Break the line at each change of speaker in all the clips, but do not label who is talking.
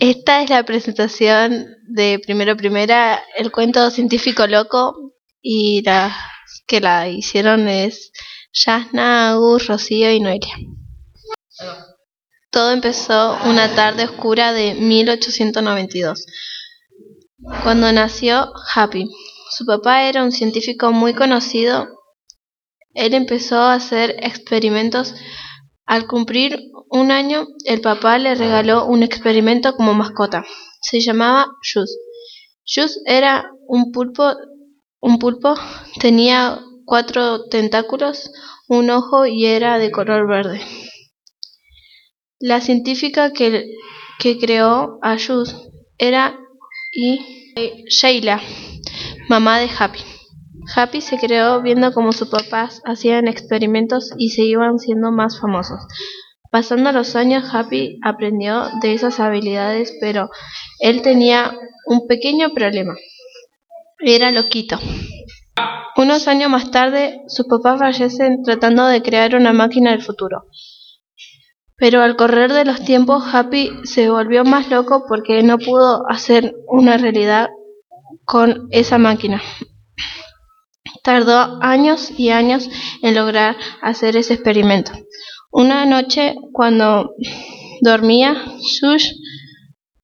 Esta es la presentación de Primero Primera, el cuento científico loco y las que la hicieron es Yasna, Agus, Rocío y Noelia. Todo empezó una tarde oscura de 1892, cuando nació Happy. Su papá era un científico muy conocido. Él empezó a hacer experimentos. Al cumplir un año, el papá le regaló un experimento como mascota. Se llamaba Jus. Jus era un pulpo, un pulpo, tenía cuatro tentáculos, un ojo y era de color verde. La científica que, que creó a Jus era y Sheila, mamá de Happy. Happy se creó viendo cómo sus papás hacían experimentos y se iban siendo más famosos. Pasando los años, Happy aprendió de esas habilidades, pero él tenía un pequeño problema. Era loquito. Unos años más tarde, sus papás fallecen tratando de crear una máquina del futuro. Pero al correr de los tiempos, Happy se volvió más loco porque no pudo hacer una realidad con esa máquina. Tardó años y años en lograr hacer ese experimento. Una noche, cuando dormía, Shush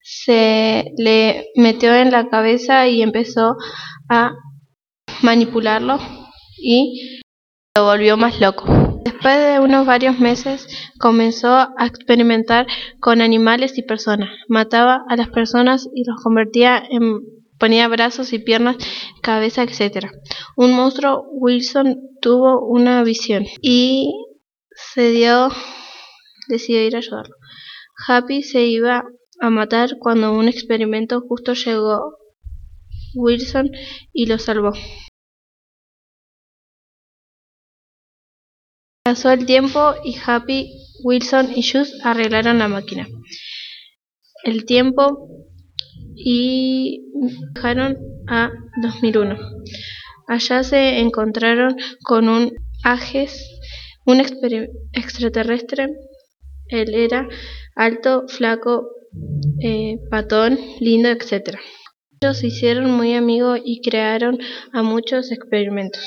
se le metió en la cabeza y empezó a manipularlo y lo volvió más loco. Después de unos varios meses comenzó a experimentar con animales y personas. Mataba a las personas y los convertía en ponía brazos y piernas, cabeza, etc. Un monstruo, Wilson tuvo una visión y se dio, decidió ir a ayudarlo. Happy se iba a matar cuando un experimento justo llegó Wilson y lo salvó. Pasó el tiempo y Happy, Wilson y Just arreglaron la máquina. El tiempo y viajaron a 2001. Allá se encontraron con un Ages, un extraterrestre. Él era alto, flaco, eh, patón, lindo, etc. Ellos se hicieron muy amigos y crearon a muchos experimentos.